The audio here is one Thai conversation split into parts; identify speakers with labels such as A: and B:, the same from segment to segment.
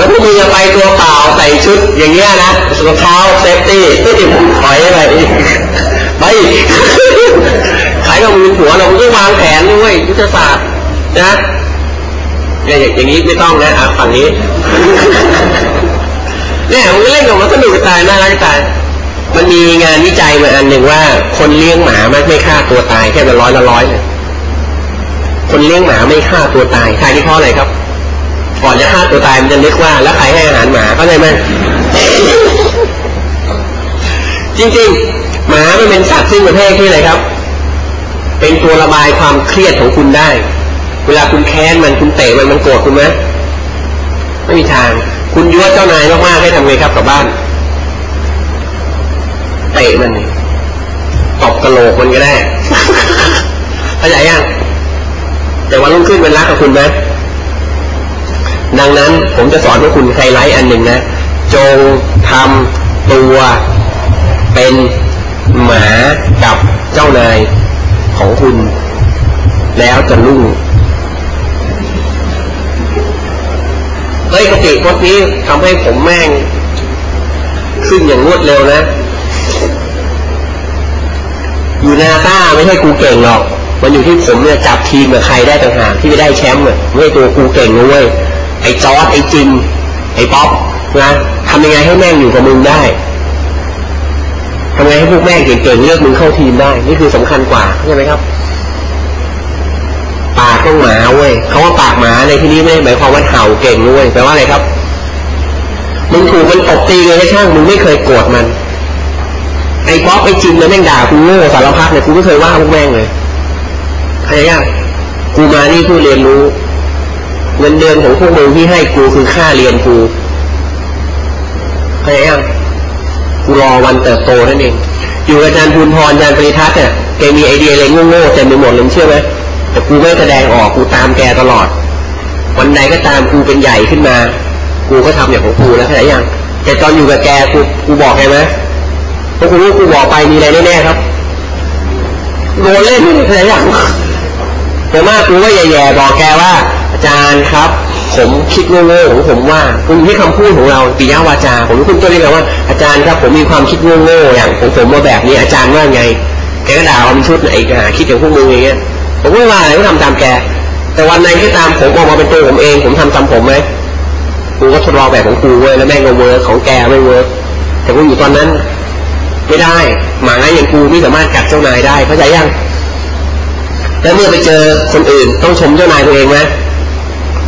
A: แล้วพวกมึงจะไปตัวเปล่าใส่ชุดอย่างเงี้ยนะรองเท้าเซฟตี้ไม่ติดถอยอะไรไปขายกับมึงหัวเราต้องวางแผนด้วยยุทธศาสตร์นะเนี่ยอย่างนี้ไม่ต้องนะอะฝั่งนี้เนี่ยมึงเล่นกับมันสนุกตายน่ารักตายมันมีงานวิจัยมาอันหนึ่งว่า คนเลี้ยงหมาไม่ไม่ฆ่าตัวตายแค่ละร้อยละร้อยเลยคนเลี้ยงหมาไม่ฆ่าตัวตายใครที่เพราะอะไรครับ ก่อนจะฆ่าตัวตายมันจะนึกว่า แล้วใครให้อาหารหมาเข้าใจไหมจริงๆหมาไม่เป็นสัตว์ซึ่งประเภทที่อะไรครับ เป็นตัวระบายความเครียดของคุณได้ เวลาคุณแค้นมันคุณเตะมันมันโกรธคุณไหมไม่มีทาง คุณยั่วเจ้านายมากๆให้ทำไงครับกับบ้านเตะมันตบกระโหลกมันก็ได้เข้าใจยังแต่วันรุ่งขึ้นมันรักกับคุณไหม ดังนั้นผมจะสอนพวกคุณไฮไลท์อันหนึ่งนะ จงทำตัวเป็นหมากับเจ้านายของคุณ แล้วจะรุ่งเฮ้ยกติพวกนี้ทำให้ผมแม่ง ขึ้นอย่างรวดเร็วนะ อยู่นาต้าไม่ใช่กูเก่งหรอก มันอยู่ที่ผมเนี่ยจับทีมกับใครได้ต่างหากที่ไม่ได้แชมป์เนี่ยไม่ตัวกูเก่งนะเว้ย ไอ้จอร์ดไอ้จินไอ้ป๊อปนะทำยังไงให้แม่งอยู่กับมึงได้ทำยังไงให้พวกแม่งเก่งๆเลือกมึงเข้าทีมได้ นี่คือสำคัญกว่าใช่ไหมครับ ปากต้องหมาเว้ยเขาว่าปากหมาในที่นี้ไม่หมายความว่าเห่าเก่งด้วยแปลว่าอะไรครับมึงถูกมันตบตีเลยให้ช่างมึงไม่เคยโกรธมัน ไอ้ป๊อปไอ้จินแล้วแม่งด่ากูโง่สารพัดเนี่ยกูไม่เคยว่าพวกแม่งเลยใครยังกูมานี่เพื่อเรียนรู้ เงินเดือนของพวกมึงที่ให้กูคือค่าเรียนกูเข้าใจยังกูรอวันเติบโตนั่นเอง อยู่กับอาจารย์ภูนพรอาจารย์ปริทัศน์เนี่ยแกมีไอเดียอะไรโง่ๆเต็มไปหมดเลยเชื่อไหมแต่กูไม่แสดงออกกูตามแกตลอด วันใดก็ตามกูเป็นใหญ่ขึ้นมา กูก็ทำอย่างของกูแล้วเข้าใจยังแต่ตอนอยู่กับแกกูกูบอกไงไหมเพราะกูรู้กูบอกไปมีอะไรแน่ๆครับโดนเล่นเข้าใจยังแต่มากกูก็แย่ๆบอกแกว่า จารย์ครับ ผมคิดโง่ๆของผมว่าคุณที่คำพูดของเราปิยาวาจา ผมรู้คุณตัวเรียกว่าอาจารย์ครับผมมีความคิดโง่ๆอย่างของผมมาแบบนี้อาจารย์ว่าไงแกก็ด่าเราเป็นชุดไอ้หาคิดอย่างพวกมึงอย่างเงี้ยผมไม่ว่าอะไรก็ทำตามแก แต่วันไหนก็ตามผมออกมาเป็นตัวผมเอง ผมทำตามผมไหมกูก็ทดลองแบบของกูเว้ยแล้วแม่งก็ work ของแกไม่ work แต่กูอยู่ตอนนั้น ไม่ได้หมาอย่างกูไม่สามารถกัดเจ้านายได้เข้าใจยังแล้วเมื่อไปเจอคนอื่นต้องชมเจ้านายตัวเองไหม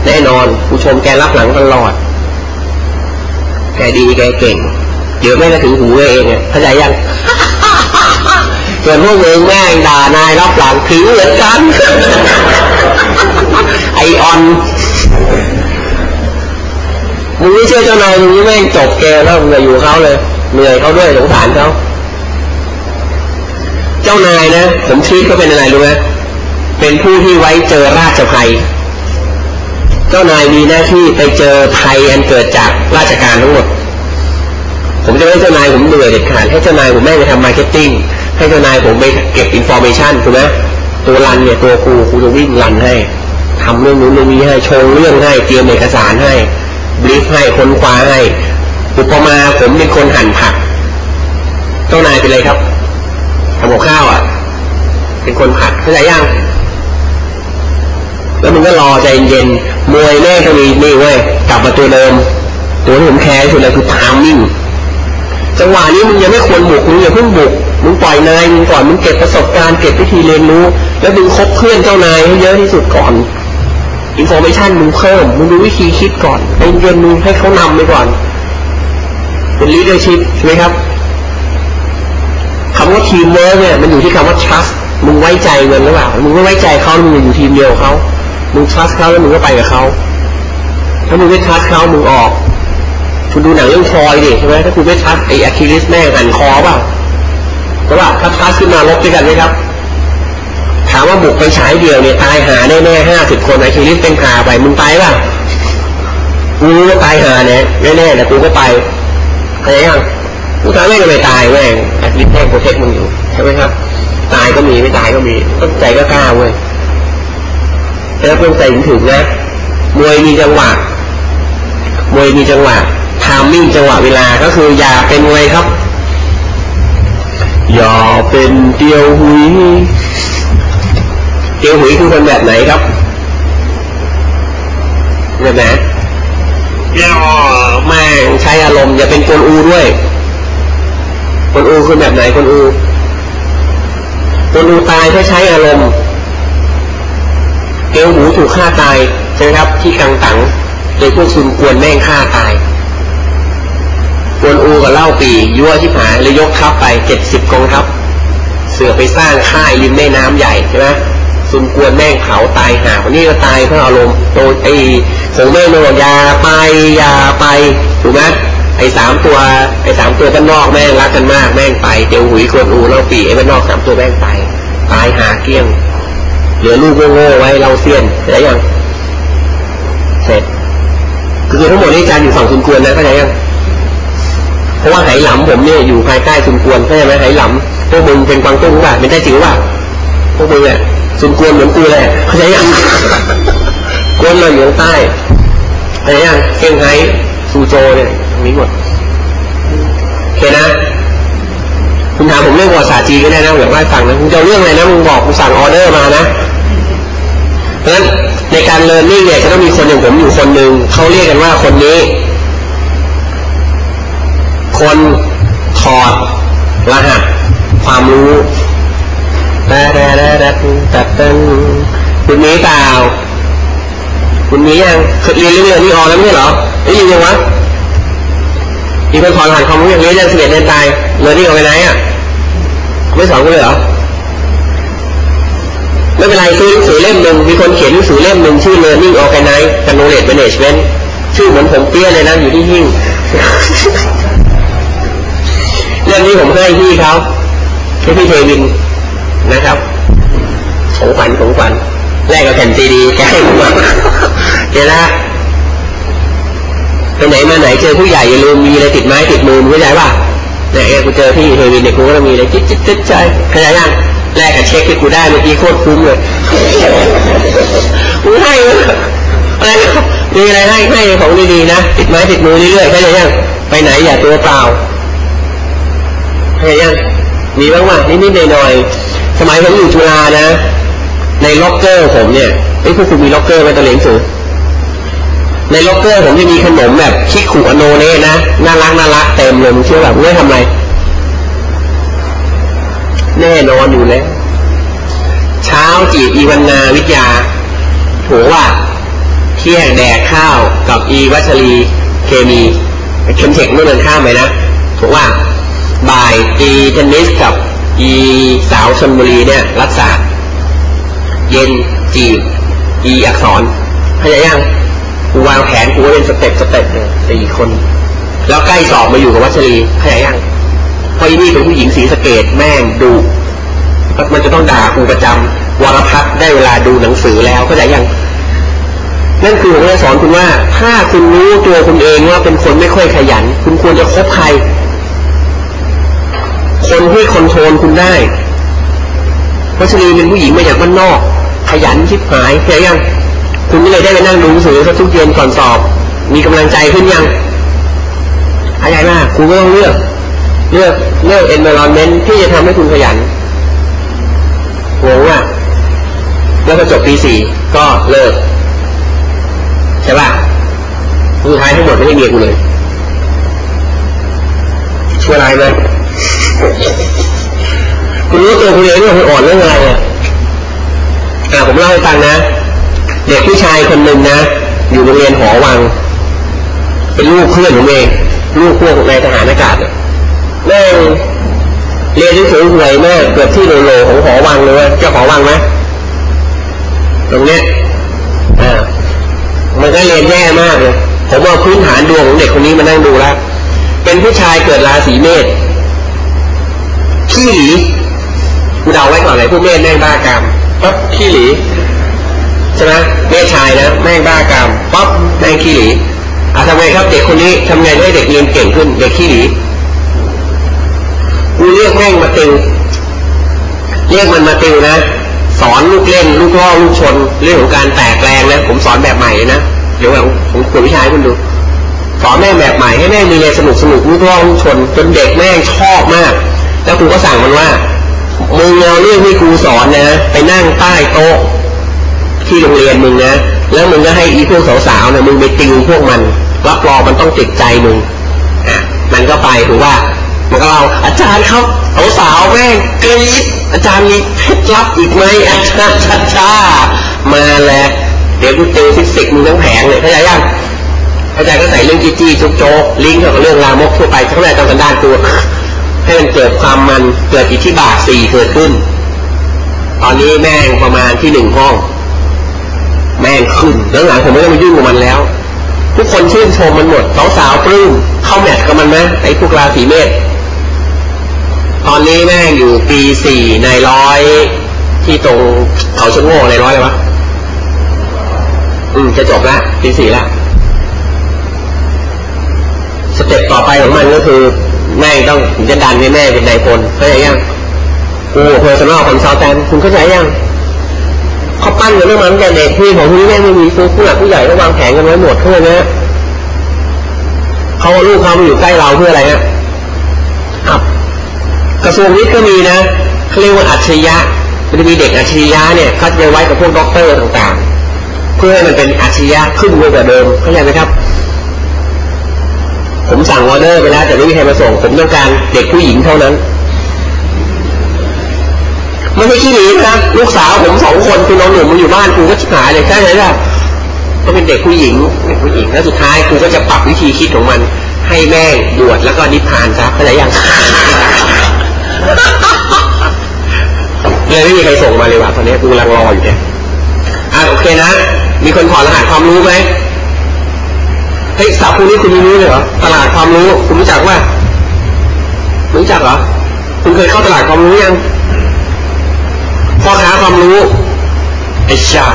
A: แน่นอนกูชมแกลับหลังตลอด แกดีแกเก่ง เดี๋ยวแม่งก็ถึงหูเองเนี่ยเข้าใจยังส่วนพวกเองแม่งด่านายรับหลังถึงเหมือนกัน ไอออนมึงไม่เชื่อเจ้านายมึงแม่งจบแกแล้วมึงอยู่เขาเลยเหนื่อยเขาด้วยสงสารเขาเจ้านายนะผมชี้เขาเป็นอะไรรู้ไหมเป็นผู้ที่ไว้เจอราชภัย เจ้านายมีหน้าที่ไปเจอภัยอันเกิดจากราชการทั้งหมด ผมจะให้เจ้านายผมเหนื่อยเด็ดขาดให้เจ้านายผมแม่งไปทำ marketing ให้เจ้านายผมไปเก็บ information ถูกไหมตัว run เนี่ยตัวกูกูจะวิ่ง run ให้ทำเรื่องนู้นเรื่องนี้ให้ชงเรื่องให้เตรียมเอกสารให้ brief ให้ค้นคว้าให้อุปมาผมเป็นคนหั่นผักเจ้านายเป็นอะไรครับทำกับข้าวอะ เป็นคนผัดเข้าใจยัง แล้วมันก็รอใจเย็นมวยแม่งก็มีนี่เว้ยกลับมาตัวเดิมตัวที่ผมแคร์สุดเลยคือ timing จังหวะนี้มึงยังไม่ควรบุกมึงอย่าเพิ่งบุกมึงปล่อยนายมึงก่อนมึงเก็บประสบการณ์เก็บวิธีเรียนรู้ แล้วมึงคบเพื่อนเจ้านายให้เยอะที่สุดก่อน information มึงเพิ่มมึงดูวิธีคิดก่อนไอ้เรียนมึงให้เขานำไปก่อน เป็น leadership ใช่ไหมครับคำว่าทีมเวิร์กเนี่ยมันอยู่ที่คำว่า trust มึงไว้ใจมันหรือเปล่ามึงไม่ไว้ใจเขามึงอยู่ทีมเดียวเขา มึง trust เขาแล้วมึงก็ไปกับเขาถ้ามึงไม่ trust เขามึงออก คุณดูหนังเรื่องทรอยดิใช่ไหมถ้าคุณไม่ trust ไอ้อะคิลิสแม่งหั่นคอเปล่าเพราะว่าถ้า trust ขึ้นมารบด้วยกันไหมครับ ถามว่าบุกไปฉายเดียวเนี่ยตายห่าแน่แน่ห้าสิบคนอะคิลิสเป็นขาไปมึงไปป่ะกูรู้ว่าตายห่าเนี่ยแน่ๆแต่กูก็ไปเข้าใจยังกูทำไม่ก็ไม่ตายแม่งอะคิลิสแม่ง protect มึงอยู่ใช่ไหมครับ ตายก็มีไม่ตายก็มีต้นใจก็กล้าเว้ย แล้วเพิ่งใจถึงนะมวยมีจังหวะมวยมีจังหวะทามมิ่งจังหวะเวลาก็คืออย่าเป็นมวยครับ อย่าเป็นเตียวหุยเตียวหุยคือคนแบบไหนครับแบบไหนย่อแม่งใช้อารมณ์อย่าเป็นกวนอูด้วยกวนอูคือแบบไหนกวนอูกวนอูตายเพราใช้อารมณ์ เกลหูถูกฆ่าตายใช่ไหมครับ ที่กังตังโดยพวกซุนกวนแม่งฆ่าตายกวนอูกับเล่าปียั่วที่ผายเลยยกทัพไปเจ็ดสิบกองทัพเสือไปสร้างค่ายริมแม่น้ำใหญ่ใช่ไหมซุนกวนแม่งเผาตายหาคนนี้ก็ตายเพราะอารมณ์โดนไอ้ผงแม่งบอกยาไปยาไปถูกไหมไอ้สามตัวไอ้สามตัวบ้านนอกแม่งรักกันมากแม่งไปเตียวหุยกวนอูเล่าปีไอ้บ้านนอกสามตัวแม่งไปตายหาเกี้ยง เหลือลูกโง่ๆไว้เราเสียนได้ยังเสร็จคือทั้งหมดนี้อาจานอยู่ฝั่งซุนกวนนะเข้าใจยังเพราะว่าไหหลำผมเนี่ยอยู่ภายใต้ซุนกวนเข้าใจไหมไหหลำพวกมึงเป็นกวางตุ้งป่ะเป็นได้จริงป่ะพวกมึงเนี่ยซุนกวนเหมือนกูเลยเข้าใจยังกวนมาอยู่ใต้เข้าใจยังเซี่ยงไฮ้ซูโจเนี่ยมีหมดโอเคนะคุณถามผมเรื่องภาษาจีก็ได้นะอยากไล่ฟังนะคุณจะเรื่องอะไรนะมึงบอกกูสั่งออเดอร์มานะ เพราะฉะนั้นในการเรียนนี่เนี่ยจะต้องมีคนอย่างผมอยู่คนหนึ่งเขาเรียกกันว่าคนนี้ คนถอดรหัสความรู้แต่แต่แต่แต่แต่แต่คุณมีเปล่าคุณมียังเรียนเรื่องนี้ออกแล้วไม่ใช่เหรอได้ยินยังวะมีคนถอนรหัสความรู้อย่างนี้จะเสียเรียนตายเรียนนี่ออกไปไหนอะไม่สอนกูเลยเหรอ ไม่เป็นไรซื้อหนังสือเล่มหนึ่งมีคนเขียนหนังสือเล่มหนึ่งชื่อ Learning Organize กับ Knowledge Management ชื่อเหมือนผมเปี้ยเลยนะอยู่ที่หิ้งเรื่องนี้ผมให้พี่เขาให้พี่เทวินนะครับของขวัญของขวัญแรกกับแผ่นซีดีแกให้ผมเดี๋ยวนะไปไหนมาไหนเจอผู้ใหญ่อย่าลืมมีอะไรติดไม้ติดมือเข้าใจป่ะเนี่ยกูเจอพี่เทวินเนี่ยกูก็ต้องมีอะไรจิ๊ดจิ๊ดจิ๊ดใจเข้าใจยัง แลกกับเช็คที่กูได้เมื่อกี้โคตรคุ้มเลยกูให้อะไรมีอะไรให้ให้ของดีๆนะติดไม้ติดมือเรื่อยๆเข้าใจยังไปไหนอย่าตัวเปล่าเข้าใจยังมีบ้างว่านิดๆหน่อยๆสมัยผมอยู่จุฬานะ ในล็อกเกอร์ผมเนี่ยไอ้พวกคุณมีล็อกเกอร์ไหมตะเลงสูในล็อกเกอร์ผมจะมีขนมแบบคิกขุอาโนเนะนะน่ารักน่ารักเต็มเลยมึงเชื่อแบบไม่ทำไร แน่นอนอยู่แล้ว เช้าจีบอีวันนาวิทยาถูกป่ะเที่ยงแดกข้าวกับอีวัชรีเคมี Chem Tech ไม่เดินข้ามไปนะถูกป่ะบ่ายอีเทนนิสกับอีสาวชลบุรีเนี่ยรักษาเย็นจีบอีอักษรเข้าใจยังกูวางแผนกูเป็น step step เลยสี่คน แล้วใกล้สอบมาอยู่กับวัชรีเข้าใจยัง เพราะอีนี่เป็นผู้หญิงศรีสะเกษแม่งดูมันจะต้องด่ากูประจำวรพัฒได้เวลาดูหนังสือแล้วเข้าใจยังนั่นคือผมจะสอนคุณว่า ถ้าคุณรู้ตัวคุณเองว่าเป็นคนไม่ค่อยขยัน คุณควรจะคบใคร คนที่คอนโทรลคุณได้วัชรีเป็นผู้หญิงมาจากบ้านนอก ขยันชิบหายเข้าใจยัง คุณก็เลยได้ไปนั่งดูหนังสือสักทุกเย็นก่อนสอบ มีกำลังใจขึ้นยังเข้าใจมากคุณก็ต้องเลือก เลือกเลือก environment ที่จะทำให้คุณขยันงงอะแล้วพอจบปีสี่ก็เลิกใช่ป่ะสุดท้ายทั้งหมดไม่ได้เมียกูเลยช่วยอะไรไหมคุณรู้ตัวคุณเองว่าคุณอ่อนเรื่องอะไรอะอ่าผมเล่าให้ฟังนะ เด็กผู้ชายคนหนึ่งนะ อยู่โรงเรียนหอวัง เป็นลูกเพื่อนผมเอง ลูกพวกในทหารอากาศเนี่ย แม่งเรียนที่สูงหวยแม่เกือบที่โลโลของหอวังเลยเจ้าหอวังไหมตรงเนี้ยอ่ามันก็เรียนแย่มากเลยผมเอาพื้นฐานดวงของเด็กคนนี้มานั่งดูแล้วเป็นผู้ชายเกิดราศีเมษขี้หลีกูเดาไว้ก่อนเลยผู้เมษแม่งบ้ากามปั๊บขี้หลีใช่ไหมเมษชายนะแม่งบ้ากามปั๊บแม่งขี้หลีอะทำไงครับเด็กคนนี้ทำไงให้เด็กเรียนเก่งขึ้น เด็กขี้หลี กูเรียกแม่งมาติว เรียกมันมาติวนะ สอนลูกเล่น ลูกล่อลูกชน เรื่องของการแตกแรงนะ ผมสอนแบบใหม่นะเดี๋ยวผมผมขวดวิชาให้คุณดูสอนแม่แบบใหม่ให้แม่มีเรียนสนุกสนุกรู้ท่องชน จนเด็กแม่ชอบมาก แล้วครูก็สั่งมันว่ามึงเอาเรื่องที่ครูสอนนะ ไปนั่งใต้โต๊ะ ที่โรงเรียนมึงนะ แล้วมึงก็ให้อีพวกสาวๆเนี่ยมึงไปติวพวกมันรับรองมันต้องติดใจมึงอะมันก็ไปถูกว่า มันก็เราอาจารย์ครับสาวแม่งกรี๊ดอาจารย์มีเคล็ดลับอีกไหมอาจารย์ชัดชามาแล้วเดี๋ยวกูเจอฟิสิกส์มึงทั้งแผงเลยเข้าใจยังอาจารย์ก็ใส่เรื่องจี้จี้โจ๊กลิงก์เกี่ยวกับเรื่องรามกทั่วไปทั้งแรกตอนกันด้านตัวให้มันเกิดความมันเกิดอิทธิบาทสี่เกิดขึ้น ตอนนี้แม่งประมาณที่หนึ่งห้อง แม่งขึ้นแล้วหลังผมไม่ต้องมายุ่งกับมันแล้ว ทุกคนชื่นชมมันหมดสาวสาวปลื้มเข้าแมทกับมันไหมไอ้พวกราศีเมษ ตอนนี้แม่งอยู่ปีสี่ในร้อยที่ตรงเขาชะโง่ในร้อยเลยวะอืมจะจบละปีสี่ละstep ต่อไปของมันก็คือ แม่ต้องจะดันให้แม่เป็นนายพลเข้าใจยังกู personal consultant คุณเข้าใจยังเขาปั้นกันเรื่องมันแต่เด็กที่ของพี่แม่ไม่มีซื้อผู้หลักผู้ใหญ่ก็วางแผนกันไว้หมดเพื่อนะเขาลูกเขามาอยู่ใกล้เราเพื่ออะไรฮะครับ กระทรวงวิทย์ก็มีนะเขาเรียกว่าอัจฉริยะมันจะมีเด็กอัจฉริยะเนี่ยเขาจะไว้กับพวกด็อกเตอร์ต่างๆ เพื่อให้มันเป็นอัจฉริยะขึ้นกว่าเดิมเข้าใจไหมครับ ผมสั่งออเดอร์ไปแล้วแต่ไม่มีใครมาส่ง ผมต้องการเด็กผู้หญิงเท่านั้นไม่ใช่ขี้หนีนะลูกสาวผมสองคนคือน้องหนุ่มมาอยู่บ้านครูก็ชิบหายเลยใช่ไหมล่ะก็เป็นเด็กผู้หญิงเด็กผู้หญิงแล้วสุดท้ายครูก็จะปรับวิธีคิดของมันให้แม่งบวชแล้วก็นิพพานซะเข้าใจยัง เลยไม่มีใครส่งมาเลยว่ะตอนนี้กูกำลังรออยู่เนี่ยอะโอเคนะ มีคนขอรหัสความรู้ไหมเฮ้ยสาวคุณนี้คุณรู้เลยเหรอตลาดความรู้คุณรู้จักว่ารู้จักเหรอคุณเคยเข้าตลาดความรู้ยังพ่อค้าความรู้ไอ้ชา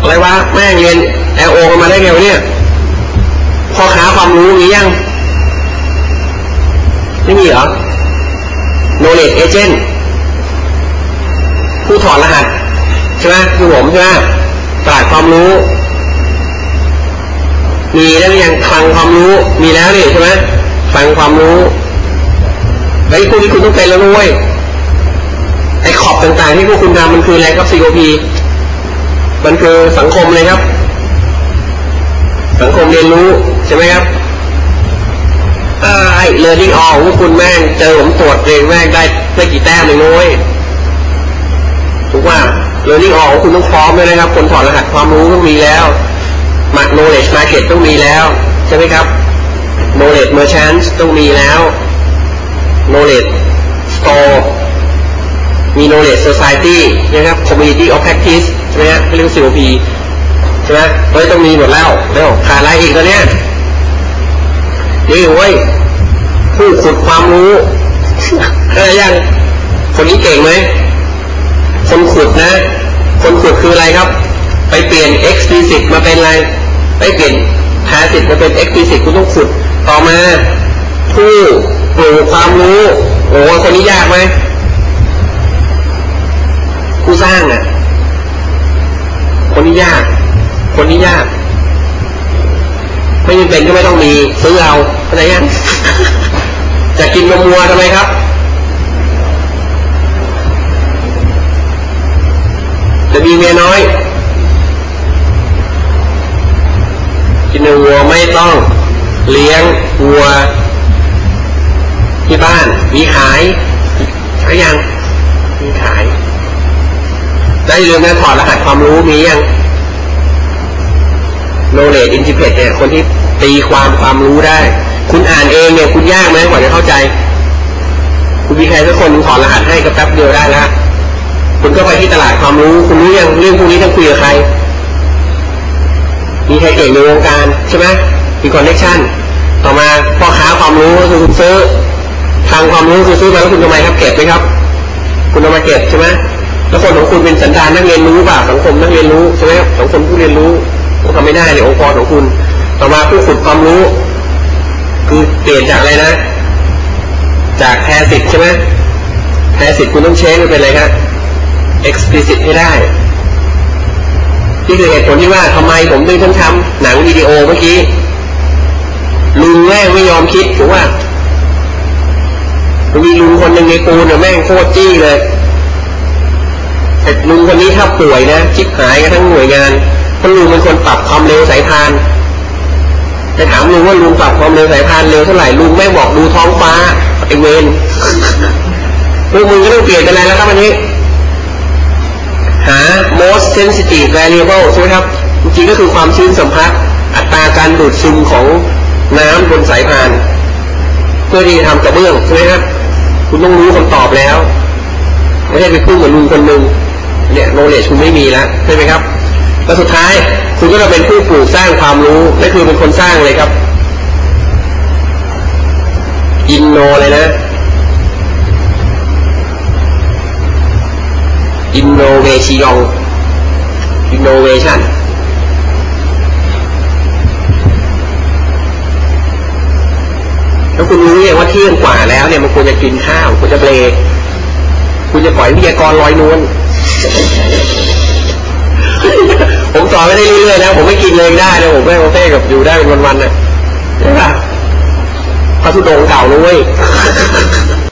A: อะไรวะแม่งเรียนแอลโอกันมาได้ไงวะเนี่ยพ่อค้าความรู้มียังไม่มีเหรอ knowledge agent ผู้ถอดรหัสใช่ไหมคือผมใช่ไหมตลาดความรู้ มีแล้วยังฟังความรู้ มีแล้วนี่ใช่ไหมฟังความรู้ไอ้พวกนี้คุณต้องเป็นแล้วด้วยไอ้ขอบต่างๆ ที่พวกคุณทำมันคืออะไรครับ COP มันคือสังคมเลยครับ สังคมเรียนรู้ใช่ไหมครับ ไอ้เรียนที่ออกพวกคุณแม่งเจอผมตรวจเองแม่งได้ไม่กี่แต้มเลยนุ้ยถูกว่าเรียนที่ออกคุณต้องพร้อมเลยนะครับ คนถอดรหัสความรู้ต้องมีแล้วมา knowledge market ต้องมีแล้ว ใช่ไหมครับ knowledge merchant ต้องมีแล้ว knowledge store มี knowledge society นะครับ community of practice ใช่ไหมฮะเรียก COP ใช่ไหมเฮ้ยต้องมีหมดแล้วแล้วขาดอะไรอีกตอนเนี้ย นี่เว้ยผู้ขุดความรู้อะไรยังคนนี้เก่งไหมคนขุดนะ คนขุดคืออะไรครับ ไปเปลี่ยน explicit มาเป็นอะไร ไปเปลี่ยน passive มาเป็น explicit คุณต้องขุดต่อมา ผู้ปลูกความรู้โอ้คนนี้ยากไหมผู้สร้างอะ คนนี้ยาก คนนี้ยาก ไม่จำเป็นก็ไม่ต้องมีซื้อเอา อะไรยังจะกินนมวัวทำไมครับ จะมีเมียน้อย กินนมวัวไม่ต้อง เลี้ยงวัว ที่บ้านมีขายใช่ยังมีขายได้เรื่องนั้นถอดรหัสความรู้มียัง knowledge interpret เนี่ยคนที่ตีความความรู้ได้ คุณอ่านเองเนี่ยคุณยากไหมกว่าจะเข้าใจ คุณมีใครสักคนถอดรหัสให้ก็แป๊บเดียวได้แล้วคุณก็ไปที่ตลาดความรู้ คุณรู้ยังเรื่องพวกนี้ต้องคุยกับใคร มีใครเก่งในวงการใช่ไหมมีคอนเนคชั่นต่อมาพ่อค้าความรู้คือคุณซื้อทางความรู้คือซื้อมาแล้วคุณทำไมครับเก็บไหมครับ คุณเอามาเก็บใช่ไหมแล้วคนของคุณเป็นสันดานนักเรียนรู้ป่ะสังคมนักเรียนรู้ใช่ไหมสังคมผู้เรียนรู้ทำไม่ได้ในองค์กรของคุณ ต่อมาผู้ขุดความรู้ คือเปลี่ยนจากอะไรนะ จากแพสิตใช่ไหมแพสิตคุณต้องเช็คมันเป็นอะไรครับ explicit ให้ได้นี่คือเหตุผลที่ว่าทำไมผมถึงต้องทำหนังวิดีโอเมื่อกี้ ลุงแม่ไม่ยอมคิดถูกว่ามีลุงคนหนึ่งในปูนเนี่ยแม่งโคตรจี้เลยแต่ลุงคนนี้ถ้าป่วยนะชิบหายกันทั้งหน่วยงานเพราะลุงเป็นคนปรับความเร็วสายพาน จะถามลุงว่าลุงปรับความเร็วสายพานเร็วเท่าไหร่ลุงแม่บอกดูท้องฟ้าไอเวนพวกมึงก็ต้องเปลี่ยนกันแล้วครับวันนี้ หา most sensitive variable ใช่ไหมครับ จริงก็คือความชื้นสัมผัสอัตราการดูดซึมของน้ำบนสายพาน เพื่อที่จะทำกระเบื้องใช่ไหมครับ คุณต้องรู้คำตอบแล้ว ไม่ใช่ไปพูดเหมือนลุงคนหนึ่งเนี่ย knowledge คุณไม่มีแล้วใช่ไหมครับ แล้วสุดท้ายคุณก็จะเป็นผู้ปลูกสร้างความรู้และคือเป็นคนสร้างเลยครับ inno เลยนะ innovation innovationแล้วคุณรู้เนี่ยว่าเที่ยงกว่าแล้วเนี่ยมันควรจะกินข้าวควรจะเบรกคุณจะปล่อยวิทยากรลอยนวล ผมสอนไม่ได้เรื่อยๆนะผมไม่กินเลยได้นะผมแม่โอเคกับอยู่ได้เป็นวันๆนะใช่ปะพระสุดงเก่าเลย